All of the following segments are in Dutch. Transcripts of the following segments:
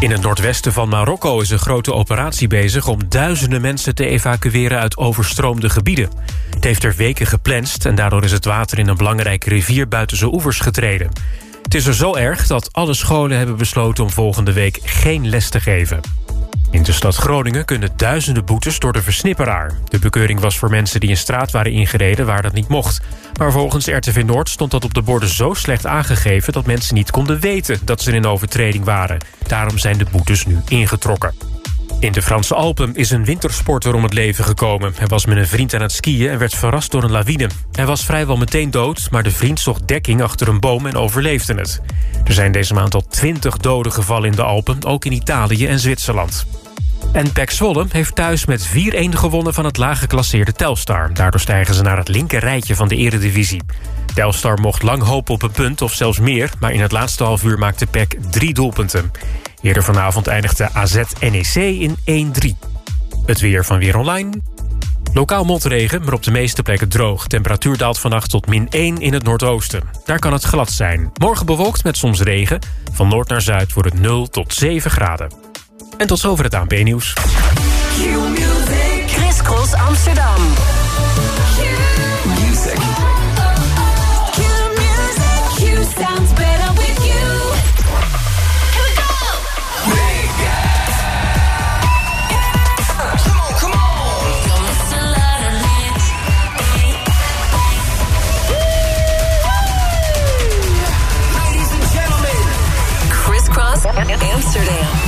In het noordwesten van Marokko is een grote operatie bezig... om duizenden mensen te evacueren uit overstroomde gebieden. Het heeft er weken geplenst en daardoor is het water in een belangrijke rivier... buiten zijn oevers getreden. Het is er zo erg dat alle scholen hebben besloten om volgende week geen les te geven. In de stad Groningen kunnen duizenden boetes door de versnipperaar. De bekeuring was voor mensen die een straat waren ingereden waar dat niet mocht. Maar volgens RTV Noord stond dat op de borden zo slecht aangegeven... dat mensen niet konden weten dat ze in overtreding waren. Daarom zijn de boetes nu ingetrokken. In de Franse Alpen is een wintersporter om het leven gekomen. Hij was met een vriend aan het skiën en werd verrast door een lawine. Hij was vrijwel meteen dood, maar de vriend zocht dekking achter een boom en overleefde het. Er zijn deze maand al 20 doden gevallen in de Alpen, ook in Italië en Zwitserland. En Pek Zwolle heeft thuis met 4-1 gewonnen van het lage geclasseerde Telstar. Daardoor stijgen ze naar het linker rijtje van de eredivisie. Telstar mocht lang hopen op een punt of zelfs meer... maar in het laatste half uur maakte Pek drie doelpunten. Eerder vanavond eindigde AZ-NEC in 1-3. Het weer van Weer Online. Lokaal motregen, maar op de meeste plekken droog. Temperatuur daalt vannacht tot min 1 in het noordoosten. Daar kan het glad zijn. Morgen bewolkt met soms regen. Van noord naar zuid wordt het 0 tot 7 graden. En tot zover het ANP-nieuws. Chris Cross Amsterdam. Music. sounds better with you. Here we go. Come on, come on. Ladies and gentlemen. Crisscross Amsterdam.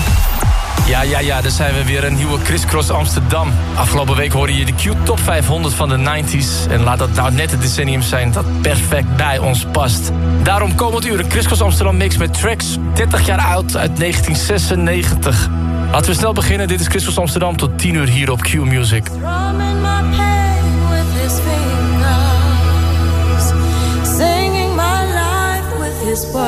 Ja, ja, ja, daar zijn we weer. Een nieuwe Crisscross Amsterdam. Afgelopen week hoorde je de Q-top 500 van de 90s. En laat dat nou net het decennium zijn dat perfect bij ons past. Daarom komend uur een Crisscross Amsterdam mix met tracks 30 jaar oud uit 1996. Laten we snel beginnen. Dit is Crisscross Amsterdam tot 10 uur hier op Q Music. Singing my life with his words,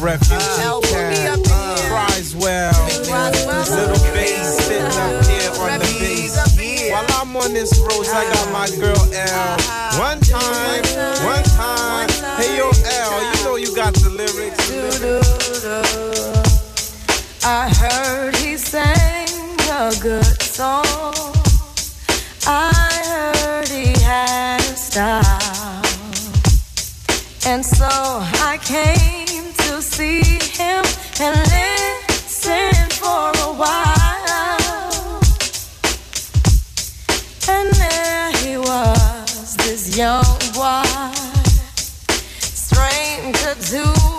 Clef Refugee L, put me up in here. Uh, cries well. Roswell. Little bass sitting up here on the bass. up in here. While I'm on this road, I got my uh-huh. girl L. Uh-huh. One time, one time. Hey yo, L, you know you got the lyrics. I heard he sang a good song. I heard he had a style. And so I came see him and listen for a while. And there he was, this young boy, stranger to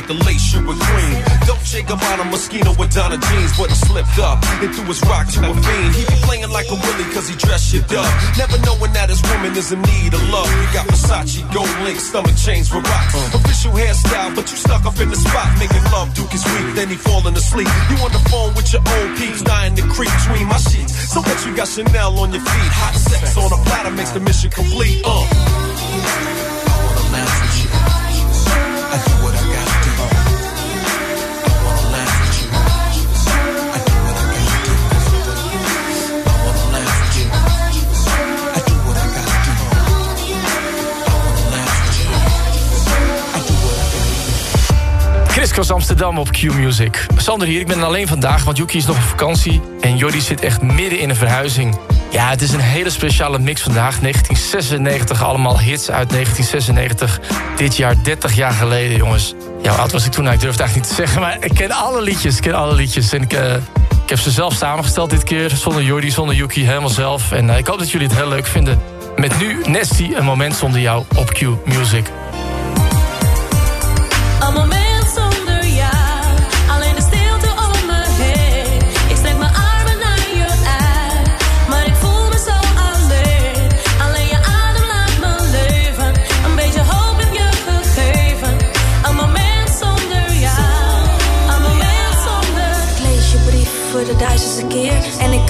like the late sugar queen. Dolce Gabbana Moschino with Donna jeans, but he slipped up and threw his rock to a fiend. He be playing like a willy cause he dressed shit up. Never knowing that his woman is in need of love. You got Versace, gold link, stomach chains for rocks. Official hairstyle, but you stuck up in the spot. Making love, Duke is weak, then he falling asleep. You on the phone with your old peeps, dying to creep between my sheets. So what you got Chanel on your feet? Hot sex on a platter makes the mission complete. Uh. Amsterdam op Q Music. Sander hier, ik ben alleen vandaag, want Yuki is nog op vakantie... en Jordi zit echt midden in een verhuizing. Ja, het is een hele speciale mix vandaag. 1996, allemaal hits uit 1996. Dit jaar 30 jaar geleden, jongens. Ja, oud was ik toen? Nou, ik durf het eigenlijk niet te zeggen, maar ik ken alle liedjes. Ik ken alle liedjes en ik... eh, ik heb ze zelf samengesteld dit keer, zonder Jordi, zonder Yuki, helemaal zelf. En eh, ik hoop dat jullie het heel leuk vinden. Met nu Nesty, een moment zonder jou op Q Music. Een moment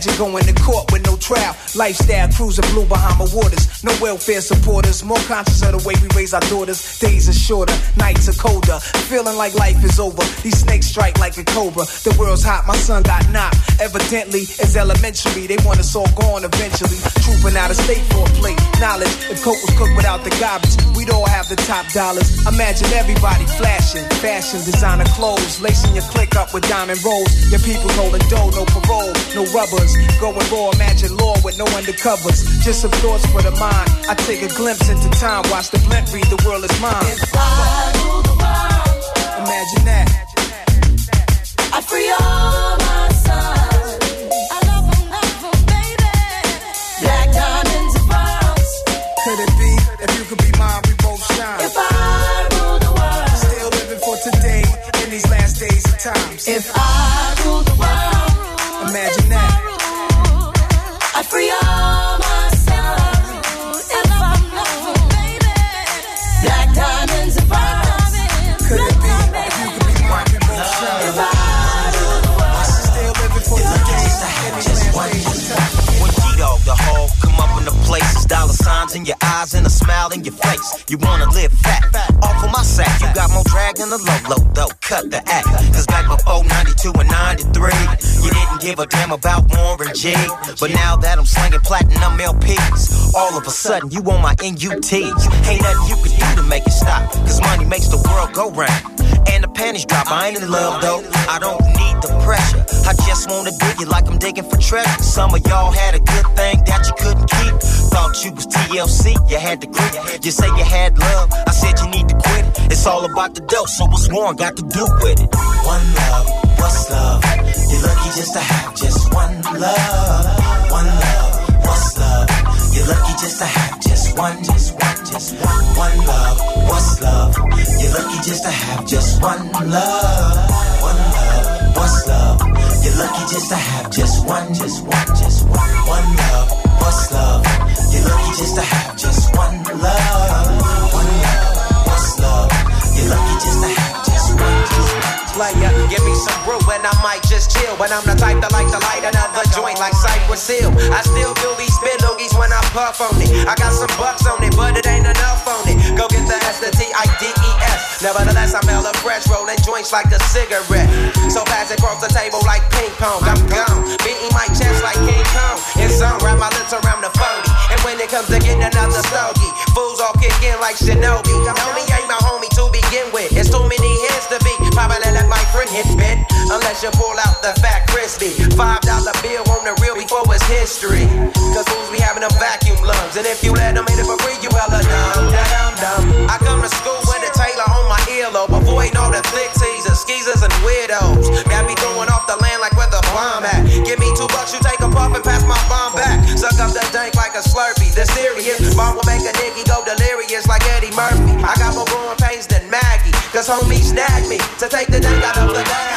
Imagine going to court with no trial. Lifestyle cruising blue behind Bahama waters. No welfare supporters. More conscious of the way we raise our daughters. Days are shorter, nights are colder. Feeling like life is over. These snakes strike like a cobra. The world's hot, my son got knocked. Evidently, it's elementary. They want us all gone eventually. Trooping out of state for a plate. Knowledge, if coke was cooked without the garbage, we'd all have the top dollars. Imagine everybody flashing. Fashion, designer clothes. Lacing your click up with diamond rolls. Your people holding dough, no parole, no rubbers. Going raw, imagine law with no undercovers. Just some thoughts for the mind. I take a glimpse into time, watch the blimp read, the world is mine. Imagine that. I free all my sons. I love 'em, love 'em, baby. Black diamonds and pearls. Could it be if you could be mine, we both shine? If I rule the world. Still living for today in these last days of times. If I rule your eyes and a smile in your face. You wanna live fat, off of my sack. You got more drag than the low low, though. Cut the act. Cause back before 92 and 93, you didn't give a damn about Warren G. But now that I'm slinging platinum LPs, all of a sudden you on my NUTs. Ain't nothing you can do to make it stop. Cause money makes the world go round. And the panties drop. I ain't in love though. I don't need the pressure. I just wanna dig it like I'm digging for treasure. Some of y'all had a good thing that you couldn't keep. Thought you was TLC, you had to quit. You say you had love, I said you need to quit. It's all about the dough, so what's one got to do with it? One love, what's love? You're lucky just to have just one love. One love, lucky just to have just one, just one, just one. One love, what's love? You're lucky just to have just one love. One love, what's love? You're lucky just to have just one, just one, just one. One love, what's love? You're lucky just to have just one love. One love, what's love? You're lucky just to have Player, give me some brew and I might just chill. But I'm the type that like to light another joint like Cypress Hill. I still do these spit loogies when I puff on it. I got some bucks on it, but it ain't enough on it. Go get the S, the T, I, D, E, S. Nevertheless, I'm hella fresh, rolling joints like a cigarette. So pass it across the table like ping pong. I'm gone, beating my chest like King Kong. In some, wrap my lips around the 40. And when it comes to getting another stogie, fools all kick in like Shinobi. Homie ain't my homie to begin with. It's too many hands to be. Probably let my friend hit bit. Unless you pull out the fat crispy. Five dollar bill on the real before it's history. Cause fools be having them vacuum lungs. And if you let them hit it for free, you hella dumb. Da dum dum. I come to school with a Taylor on my earlobe. Avoiding all the flick teasers, skeezers, and weirdos. Got me throwing off the land like where the bomb at. Give me two bucks, you take a puff and pass my bomb back. Suck up the dank like a slurpee. The serious bomb will make a nigga go delirious Cause homie snagged me to take the dank out of the bag.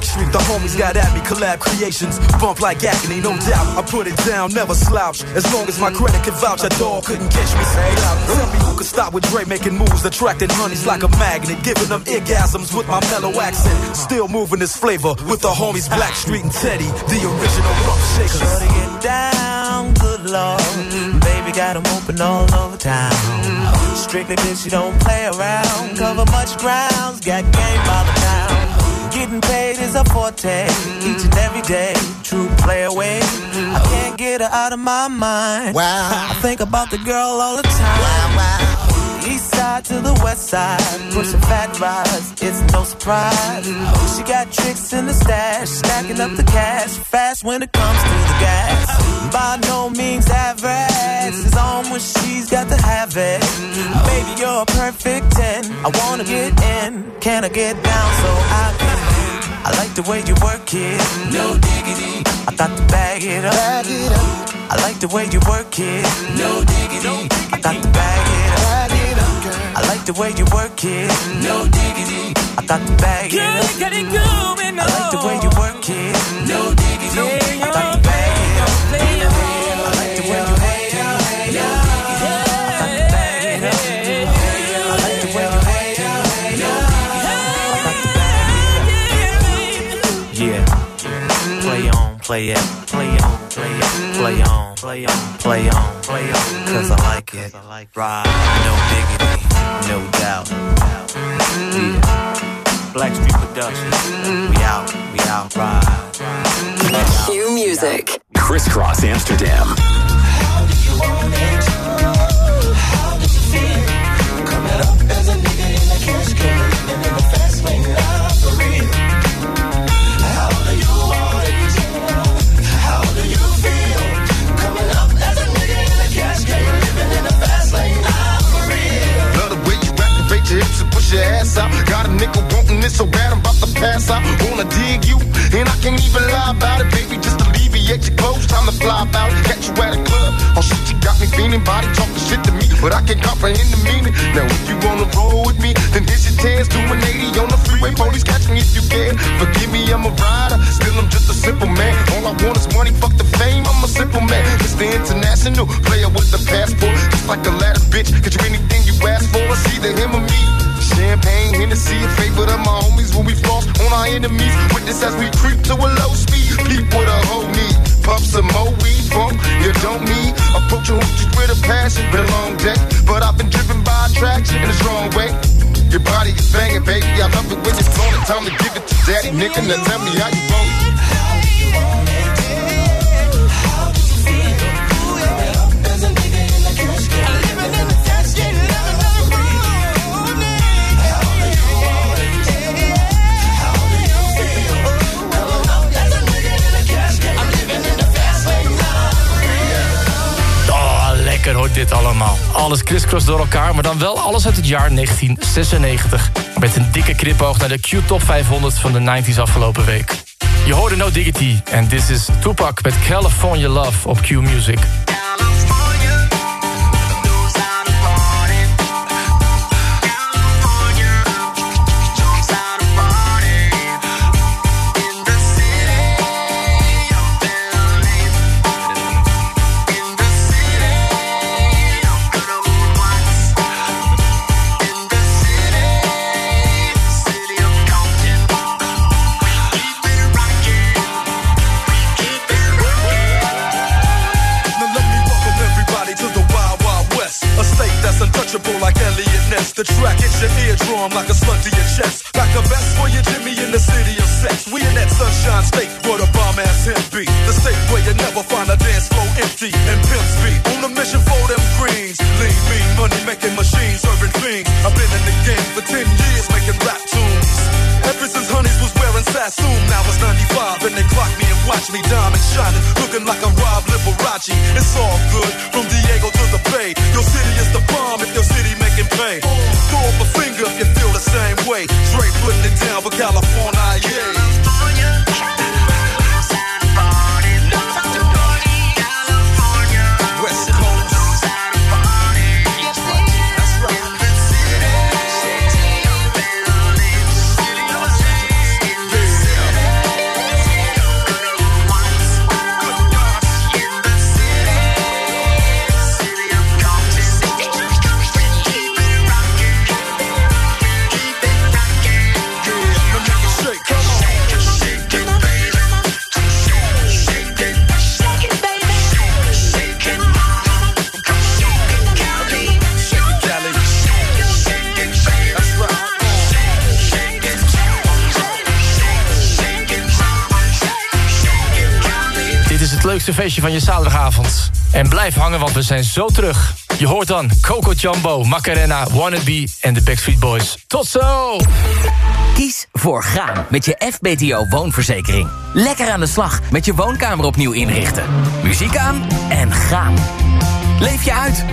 Black Street. The homies got at me, collab creations. Bump like agony, no doubt. I put it down, never slouch. As long as my credit can vouch, a dog couldn't catch me. Tell me who could stop with Dre making moves, attracting honeys like a magnet, giving them orgasms with my mellow accent. Still moving this flavor with the homies Black Street and Teddy, the original rough shakers. Get down, good lord. Baby got 'em open all over town. Strictly bitch, you don't play around. Cover much grounds, got game by the town. Getting paid is a forte, each and every day. True play away. I can't get her out of my mind. Wow. I think about the girl all the time. Wow, wow. East side to the west side, pushing fat rides, it's no surprise. She got tricks in the stash, stacking up the cash, fast when it comes to the gas. By no means average, it's on when she's got to have it. Baby, you're a perfect 10. I wanna get in, can I get down so I can? I like the way you work it, no diggity. I got to bag it up. Bag it up. I like the way you work it, no diggity. I got to bag it up. Bag it up. I like the way you work it, no diggity. I got to bag it up. Get it going I like the way oh. you work it, no diggity. Play on, play it, play on, play it, play on, play on, play on, play on. Cause I like it. Ride, no diggity, no doubt. Yeah. Blackstreet Productions. We out, we out, ride. Q Music. Crisscross Amsterdam. Love the so bad I'm about to pass out. Wanna dig you, and I can't even lie about it, baby. Just alleviate your clothes, time to fly out. Catch you at a club. Oh shit, you got me feeling body talking shit to me, but I can't comprehend the meaning. Now if you wanna roll with me, then here's your chance. Do an 80 on the freeway, police catch me if you can. Forgive me, I'm a rider, still I'm just a simple man. All I want is money, fuck the fame. I'm a simple man. It's the International player with the passport, just like a ladder, bitch. Get you anything you ask for, it's either him or me. Champagne, Hennessy, a favorite of my homies when we floss on our enemies. Witness as we creep to a low speed. Peep with a whole need. Puff some more weed, bump, you don't need. Approaching hoochies with a passion, been a long day. But I've been driven by attraction in a strong way. Your body is banging, baby. I love it when you're flown. Time to give it to daddy, nigga. Now tell me how you want. Allemaal. Alles crisscross door elkaar, maar dan wel alles uit het jaar 1996. Met een dikke knipoog naar de Q-top 500 van de 90s afgelopen week. Je hoorde No Diggity en dit is Tupac met California Love op Q leukste feestje van je zaterdagavond. En blijf hangen, want we zijn zo terug. Je hoort dan Coco Jumbo, Macarena, Wannabe en de Backstreet Boys. Tot zo! Kies voor gaan met je FBTO woonverzekering. Lekker aan de slag met je woonkamer opnieuw inrichten. Muziek aan en gaan. Leef je uit.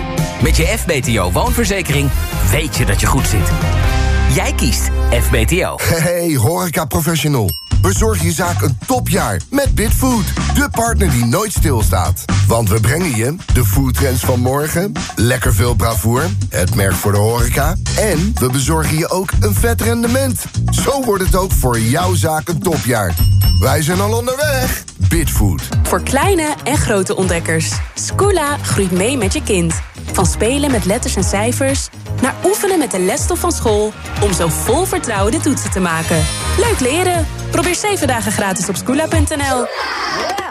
Met je FBTO woonverzekering weet je dat je goed zit. Jij kiest FBTO. Hey, horeca professional. Bezorg je zaak een topjaar met Bitfood. De partner die nooit stilstaat. Want we brengen je de foodtrends van morgen, lekker veel bravoer, het merk voor de horeca... en we bezorgen je ook een vet rendement. Zo wordt het ook voor jouw zaak een topjaar. Wij zijn al onderweg. Bitfood. Voor kleine en grote ontdekkers. Scoola groeit mee met je kind. Van spelen met letters en cijfers naar oefenen met de lesstof van school om zo vol vertrouwen de toetsen te maken. Leuk leren. Probeer 7 dagen gratis op scoola.nl.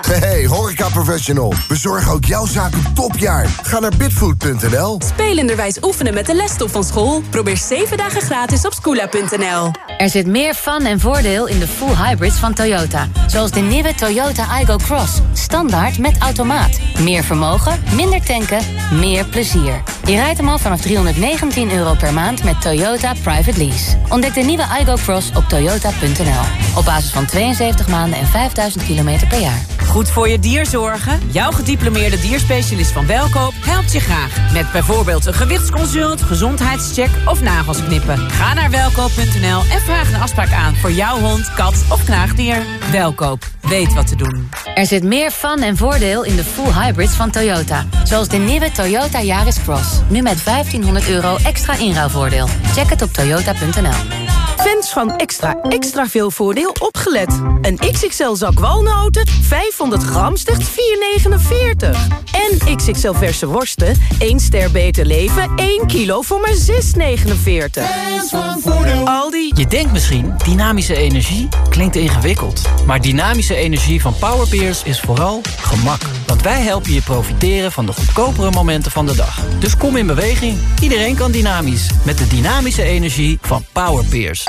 Hey, horeca professional. Bezorg ook jouw zaak een topjaar. Ga naar bitfood.nl. Spelenderwijs oefenen met de lesstof van school. Probeer 7 dagen gratis op scoola.nl. Er zit meer fun en voordeel in de full hybrids van Toyota. Zoals de nieuwe Toyota Igo Cross. Standaard met automaat. Meer vermogen, minder tanken, meer plezier. Je rijdt hem al vanaf 319 euro per maand met Toyota Private Lease. Ontdek de nieuwe Igo Cross op toyota.nl. Op basis van 72 maanden en 5000 kilometer per jaar. Goed voor je dier zorgen? Jouw gediplomeerde dierspecialist van Welkoop helpt je graag. Met bijvoorbeeld een gewichtsconsult, gezondheidscheck of nagels knippen. Ga naar welkoop.nl en vraag een afspraak aan voor jouw hond, kat of knaagdier. Welkoop, weet wat te doen. Er zit meer fun en voordeel in de full hybrids van Toyota. Zoals de nieuwe Toyota Yaris Cross. Nu met 1500 euro extra inruilvoordeel. Check het op toyota.nl. Fans van extra extra veel voordeel opgelet. Een XXL zak walnoten, 500 gram, slechts 4,49. En XXL verse worsten, 1 ster beter leven, 1 kilo voor maar 6,49. Aldi. Je denkt misschien, dynamische energie klinkt ingewikkeld. Maar dynamische energie van Powerpeers is vooral gemak. Want wij helpen je profiteren van de goedkopere momenten van de dag. Dus kom in beweging. Iedereen kan dynamisch. Met de dynamische energie van Powerpeers.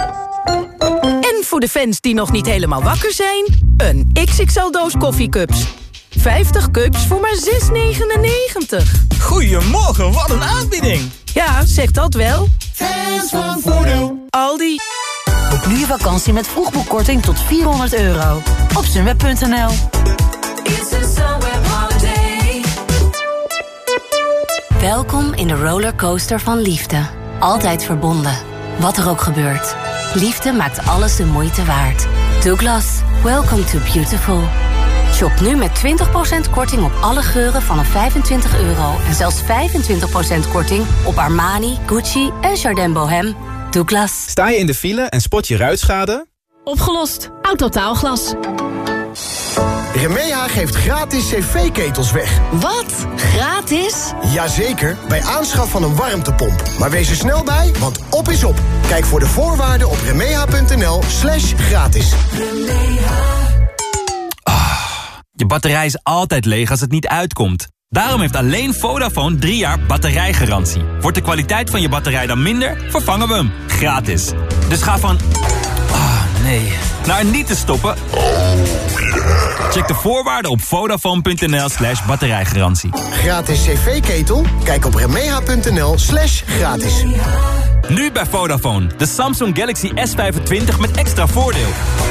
En voor de fans die nog niet helemaal wakker zijn... een XXL-doos koffiecups. 50 cups voor maar 6,99. Goedemorgen, wat een aanbieding! Ja, zeg dat wel. Fans van voordeel. Aldi. Boek nu je vakantie met vroegboekkorting tot 400 euro. Op sunweb.nl Welkom in de rollercoaster van liefde. Altijd verbonden. Wat er ook gebeurt. Liefde maakt alles de moeite waard. Douglas, welcome to beautiful. Shop nu met 20% korting op alle geuren vanaf 25 euro. En zelfs 25% korting op Armani, Gucci en Jardin Bohem. Douglas. Sta je in de file en spot je ruitschade? Opgelost. Autotaalglas. Remeha geeft gratis cv-ketels weg. Wat? Gratis? Jazeker, bij aanschaf van een warmtepomp. Maar wees er snel bij, want op is op. Kijk voor de voorwaarden op remeha.nl slash gratis. Je batterij is altijd leeg als het niet uitkomt. Daarom heeft alleen Vodafone 3 jaar batterijgarantie. Wordt de kwaliteit van je batterij dan minder, vervangen we hem. Gratis. Dus ga van... Nee. Naar niet te stoppen... Check de voorwaarden op vodafone.nl slash batterijgarantie. Gratis cv-ketel? Kijk op remeha.nl slash gratis. Nu bij Vodafone. De Samsung Galaxy S25 met extra voordeel.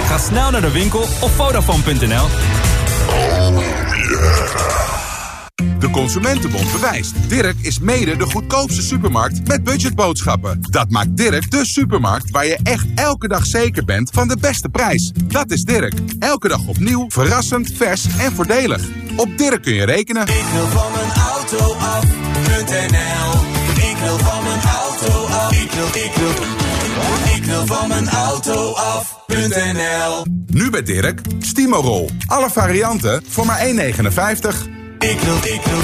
Ga snel naar de winkel of vodafone.nl. De Consumentenbond bewijst. Dirk is mede de goedkoopste supermarkt met budgetboodschappen. Dat maakt Dirk de supermarkt waar je echt elke dag zeker bent van de beste prijs. Dat is Dirk. Elke dag opnieuw, verrassend, vers en voordelig. Op Dirk kun je rekenen. Ik wil van mijn auto af.nl Ik wil van mijn auto af. Ik wil, ik wil, ik wil van mijn auto af.nl Nu bij Dirk, Stimorol. Alle varianten voor maar 1,59. Ik wil, ik wil,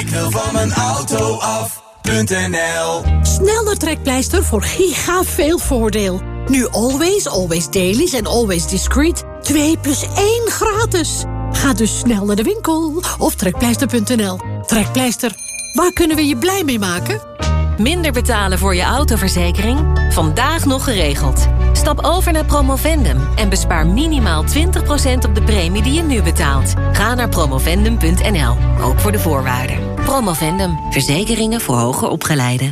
ik wil van mijn auto af.nl Snel Trekpleister voor giga veel voordeel. Nu Always, Always Dailies en Always Discreet 2 plus 1 gratis. Ga dus snel naar de winkel of trekpleister.nl. Trekpleister, waar kunnen we je blij mee maken? Minder betalen voor je autoverzekering? Vandaag nog geregeld. Stap over naar Promovendum en bespaar minimaal 20% op de premie die je nu betaalt. Ga naar promovendum.nl, ook voor de voorwaarden. Promovendum, verzekeringen voor hoger opgeleiden.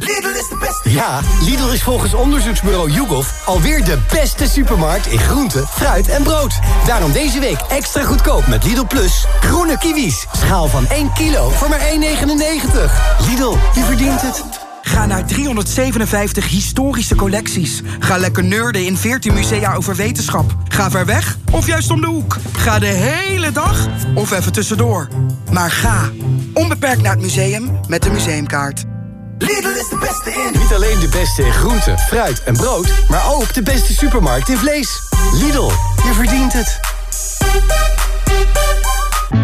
Ja, Lidl is volgens onderzoeksbureau YouGov alweer de beste supermarkt in groente, fruit en brood. Daarom deze week extra goedkoop met Lidl Plus. Groene kiwis, schaal van 1 kilo voor maar 1,99. Lidl, je verdient het. Ga naar 357 historische collecties. Ga lekker nerden in 14 musea over wetenschap. Ga ver weg of juist om de hoek. Ga de hele dag of even tussendoor. Maar ga onbeperkt naar het museum met de museumkaart. Lidl is de beste in. Niet alleen de beste in groente, fruit en brood, maar ook de beste supermarkt in vlees. Lidl, je verdient het.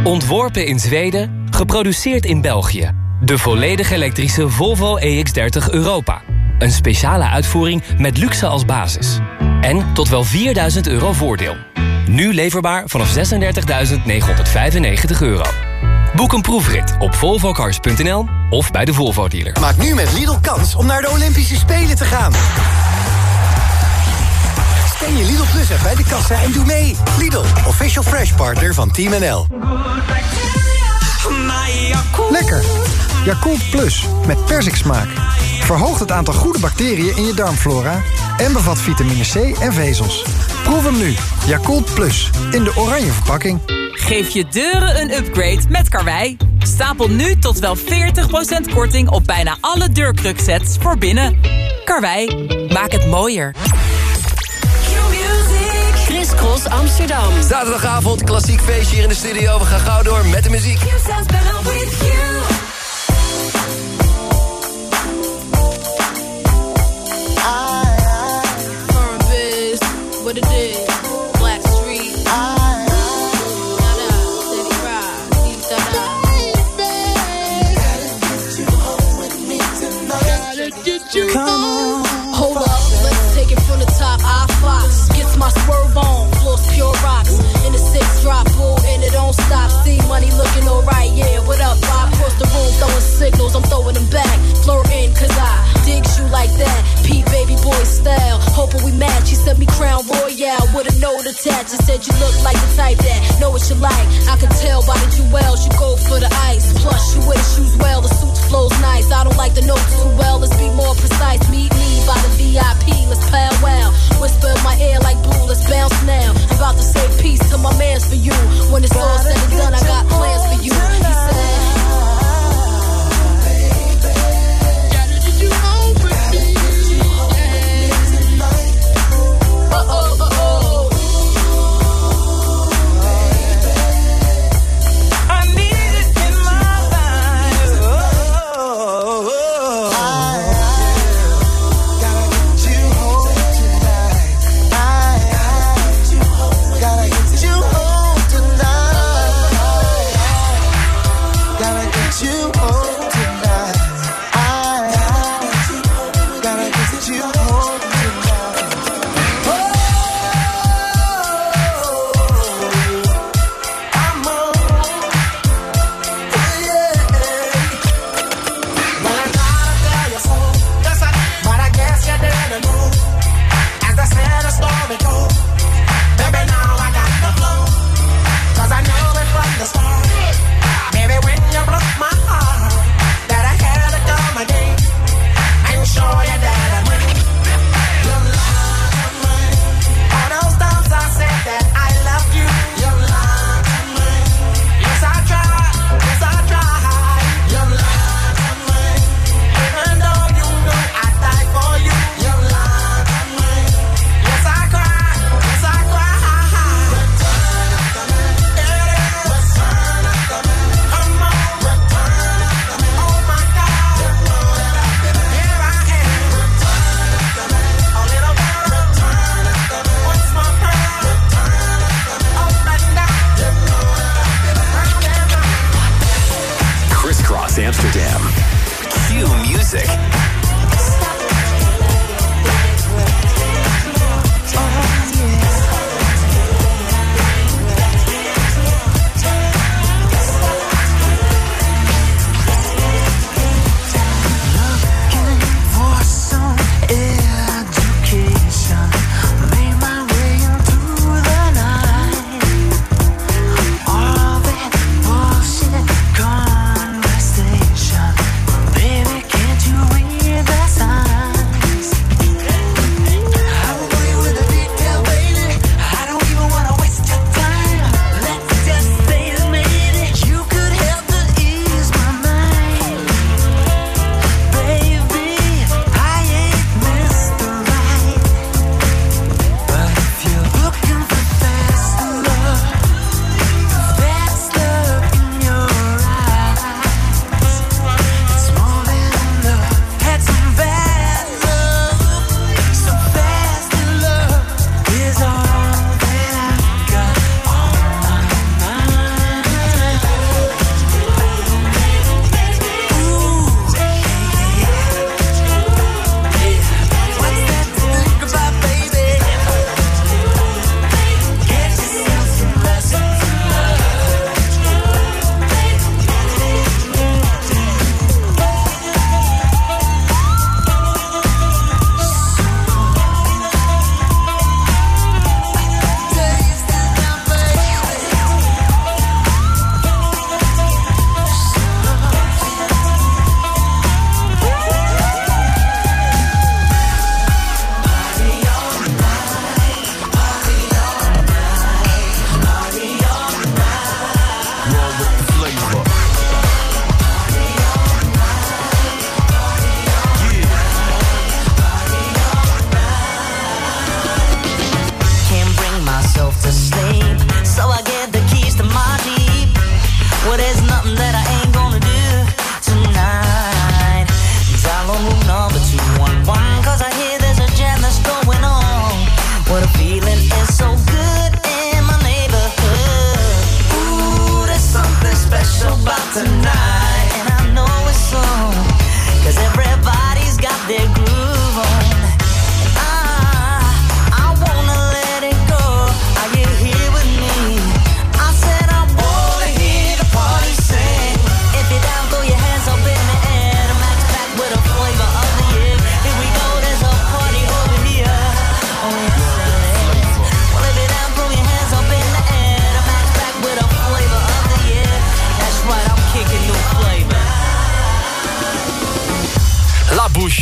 Ontworpen in Zweden, geproduceerd in België. De volledig elektrische Volvo EX30 Europa. Een speciale uitvoering met luxe als basis. En tot wel 4000 euro voordeel. Nu leverbaar vanaf 36.995 euro. Boek een proefrit op volvocars.nl of bij de Volvo dealer. Maak nu met Lidl kans om naar de Olympische Spelen te gaan. Scan je Lidl Plus app bij de kassa en doe mee. Lidl, official fresh partner van Team NL. Lekker. Yakult Plus met persiksmaak. Verhoogt het aantal goede bacteriën in je darmflora... en bevat vitamine C en vezels. Proef hem nu. Yakult Plus. In de oranje verpakking. Geef je deuren een upgrade met Karwei. Stapel nu tot wel 40% korting op bijna alle deurkruksets voor binnen. Karwei, maak het mooier. Chris Cross Amsterdam. Zaterdagavond, klassiek feestje hier in de studio. We gaan gauw door met de muziek. What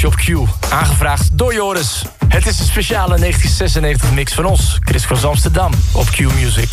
Op Q. Aangevraagd door Joris. Het is een speciale 1996 mix van ons, Chris van Amsterdam, op Q Music.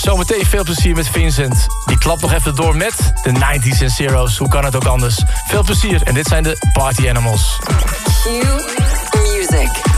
Zometeen veel plezier met Vincent. Die klapt nog even door met de 90s en zeros. Hoe kan het ook anders? Veel plezier en dit zijn de Party Animals. Cue Music.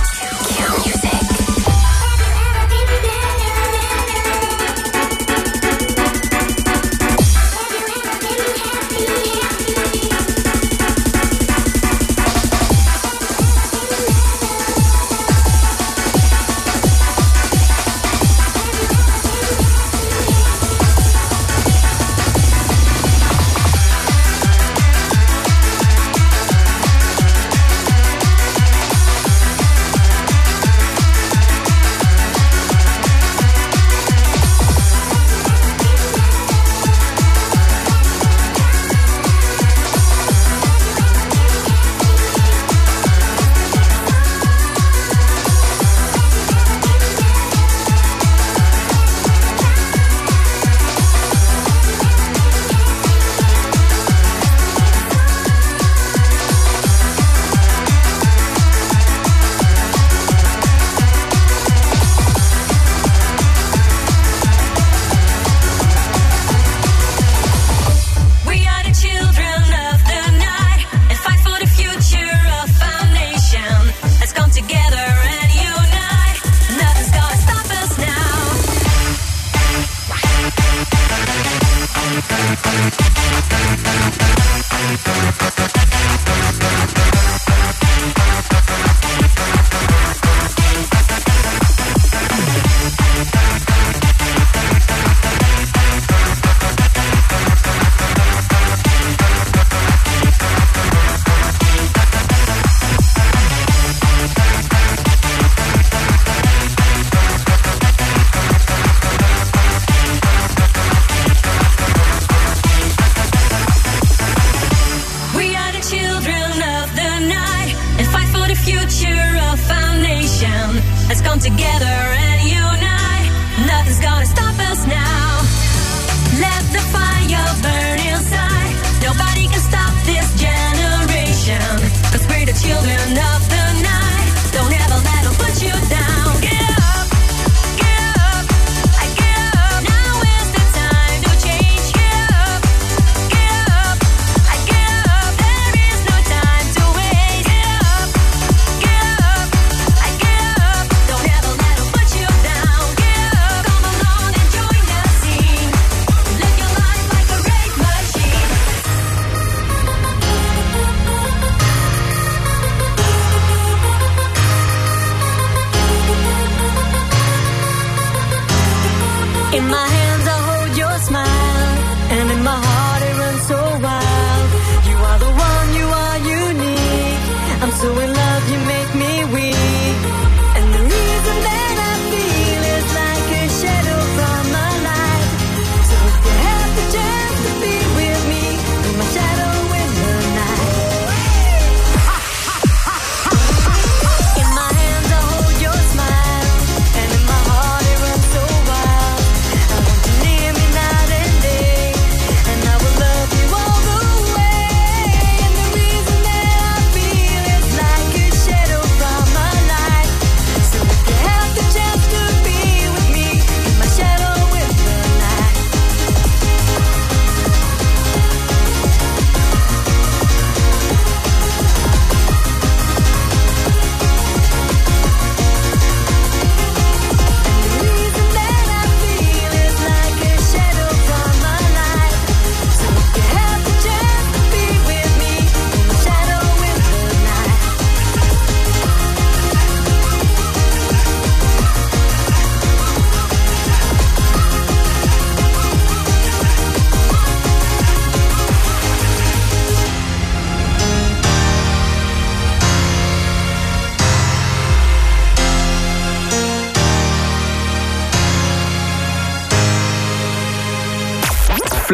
in my hand.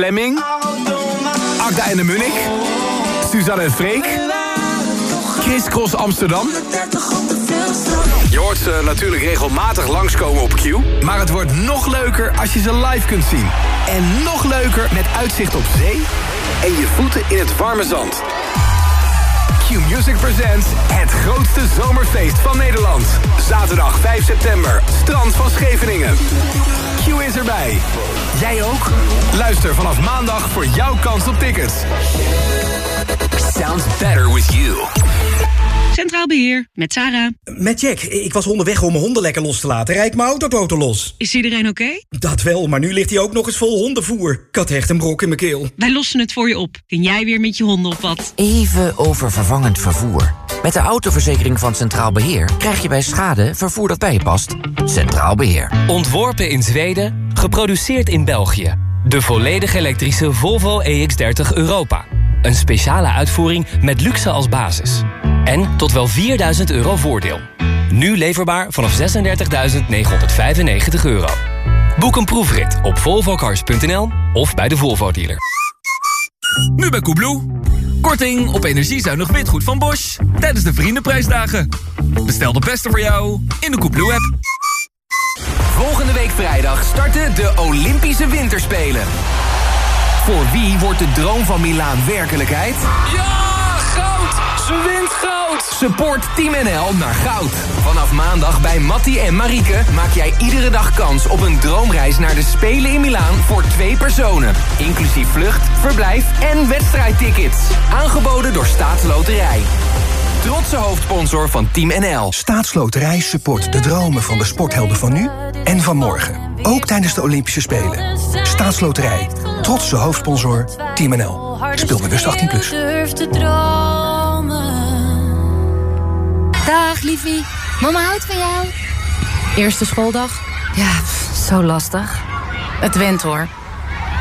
Flemming. Agda en de Munich, Suzanne en Freek. Chris Cross Amsterdam. Je hoort ze natuurlijk regelmatig langskomen op Q. Maar het wordt nog leuker als je ze live kunt zien. En nog leuker met uitzicht op zee en je voeten in het warme zand. Q Music presents het grootste zomerfeest van Nederland. Zaterdag 5 september, Strand van Scheveningen. Q is erbij. Jij ook? Luister vanaf maandag voor jouw kans op tickets. Sounds better with you. Centraal Beheer, met Sarah. Met Jack. Ik was onderweg om mijn honden lekker los te laten. Rijd mijn autoboten los. Is iedereen oké? Dat wel, maar nu ligt hij ook nog eens vol hondenvoer. Ik had echt een brok in mijn keel. Wij lossen het voor je op. Kun jij weer met je honden op wat? Even over vervangend vervoer. Met de autoverzekering van Centraal Beheer krijg je bij schade vervoer dat bij je past. Centraal Beheer. Ontworpen in Zweden, geproduceerd in België. De volledig elektrische Volvo EX30 Europa. Een speciale uitvoering met luxe als basis. En tot wel 4000 euro voordeel. Nu leverbaar vanaf 36.995 euro. Boek een proefrit op volvocars.nl of bij de Volvo dealer. Nu bij Koebloe. Korting op energiezuinig witgoed van Bosch tijdens de Vriendenprijsdagen. Bestel de beste voor jou in de Koebloe-app. Volgende week vrijdag starten de Olympische Winterspelen. Voor wie wordt de droom van Milaan werkelijkheid? Ja, goud! Ze wint goud! Support Team NL naar goud. Vanaf maandag bij Mattie en Marieke maak jij iedere dag kans op een droomreis naar de Spelen in Milaan voor twee personen. Inclusief vlucht, verblijf en wedstrijdtickets. Aangeboden door Staatsloterij. Trotse hoofdsponsor van Team NL. Staatsloterij support de dromen van de sporthelden van nu en van morgen. Ook tijdens de Olympische Spelen. Staatsloterij. Trotse hoofdsponsor Team NL. Speel bewust 18+. Plus. Dag, liefie. Mama houdt van jou. Eerste schooldag? Ja, pff, zo lastig. Het went hoor.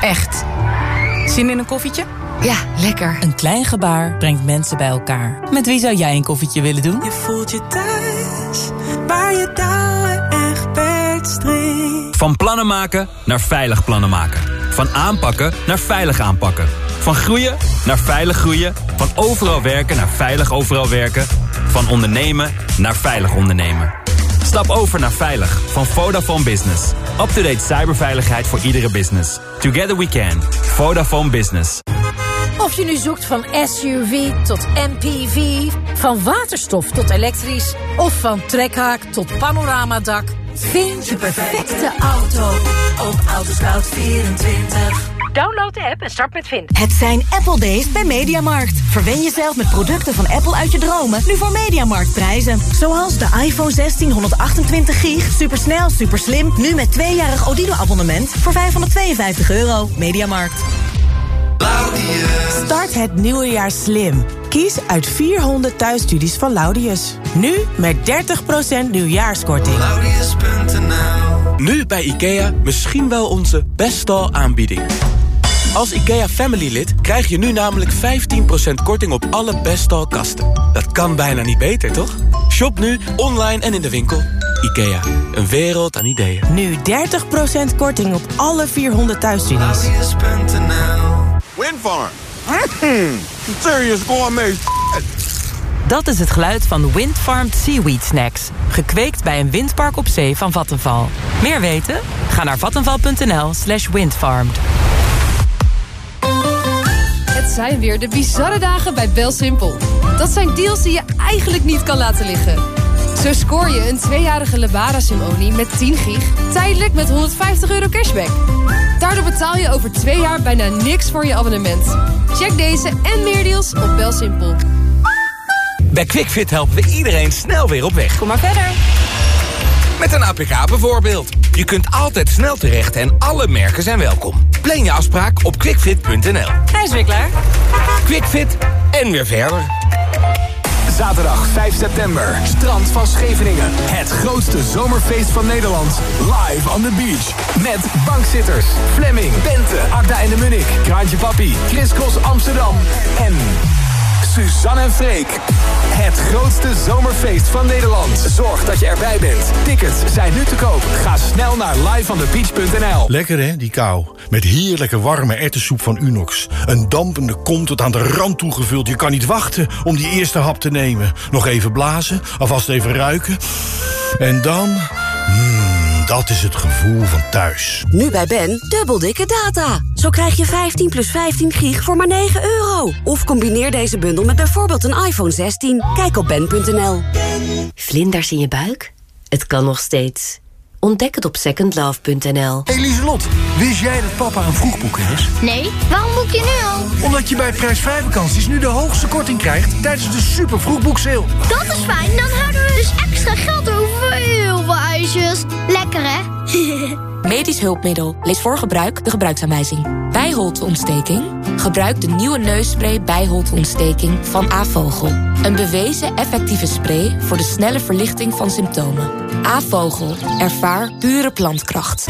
Echt. Zin in een koffietje? Ja, lekker. Een klein gebaar brengt mensen bij elkaar. Met wie zou jij een koffietje willen doen? Je voelt je thuis, waar je touwen echt bedstreekt. Van plannen maken naar veilig plannen maken. Van aanpakken naar veilig aanpakken. Van groeien naar veilig groeien. Van overal werken naar veilig overal werken. Van ondernemen naar veilig ondernemen. Stap over naar Veilig van Vodafone Business. Up-to-date cyberveiligheid voor iedere business. Together we can. Vodafone Business. Of je nu zoekt van SUV tot MPV, van waterstof tot elektrisch... of van trekhaak tot panoramadak... vind je perfecte auto op Autoscout24. Download de app en start met Vind. Het zijn Apple Days bij Mediamarkt. Verwen jezelf met producten van Apple uit je dromen. Nu voor Mediamarkt prijzen. Zoals de iPhone 16 128 gig. Supersnel, superslim. Nu met tweejarig Odido-abonnement voor 552 euro. Mediamarkt. Start het nieuwe jaar slim. Kies uit 400 thuisstudies van Laudius. Nu met 30% nieuwjaarskorting. Nu bij IKEA misschien wel onze bestal aanbieding. Als IKEA Family lid krijg je nu namelijk 15% korting op alle bestal kasten. Dat kan bijna niet beter, toch? Shop nu, online en in de winkel. IKEA, een wereld aan ideeën. Nu 30% korting op alle 400 thuisstudies. Windfarm. Mm, serious gourmet Dat is het geluid van Windfarmed Seaweed Snacks. Gekweekt bij een windpark op zee van Vattenval. Meer weten? Ga naar vattenval.nl slash windfarmed. Het zijn weer de bizarre dagen bij BelSimpel. Dat zijn deals die je eigenlijk niet kan laten liggen. Zo scoor je een tweejarige Lebara Simonie met 10 gig... tijdelijk met 150 euro cashback. Daardoor betaal je over twee jaar bijna niks voor je abonnement. Check deze en meer deals op BelSimpel. Bij QuickFit helpen we iedereen snel weer op weg. Kom maar verder. Met een APK bijvoorbeeld. Je kunt altijd snel terecht en alle merken zijn welkom. Plan je afspraak op quickfit.nl. Hij is weer klaar. QuickFit en weer verder. Zaterdag 5 september, strand van Scheveningen. Het grootste zomerfeest van Nederland. Live on the beach. Met bankzitters, Fleming, Bente, Agda en de Munnik, Kraantje Papi, Chris Amsterdam en Suzanne en Freek. Het grootste zomerfeest van Nederland. Zorg dat je erbij bent. Tickets zijn nu te koop. Ga snel naar liveonthebeach.nl. Lekker hè, die kou. Met heerlijke warme ertessoep van Unox. Een dampende kom tot aan de rand toegevuld. Je kan niet wachten om die eerste hap te nemen. Nog even blazen, alvast even ruiken. En dan... Mmm, dat is het gevoel van thuis. Nu bij Ben, dubbel dikke data. Zo krijg je 15 plus 15 gig voor maar 9 euro. Of combineer deze bundel met bijvoorbeeld een iPhone 16. Kijk op ben.nl. Vlinders in je buik? Het kan nog steeds. Ontdek het op secondlove.nl. Eliselot, wist jij dat papa een vroegboeker is? Nee, waarom boek je nu al? Omdat je bij prijsvrij vakanties nu de hoogste korting krijgt tijdens de super vroegboekseil. Dat is fijn, dan houden we dus extra geld over heel veel. Lekker hè? Medisch hulpmiddel. Lees voor gebruik de gebruiksaanwijzing. Bijholteontsteking? Gebruik de nieuwe neusspray bijholteontsteking van Avogel. Een bewezen effectieve spray voor de snelle verlichting van symptomen. Avogel. Ervaar pure plantkracht.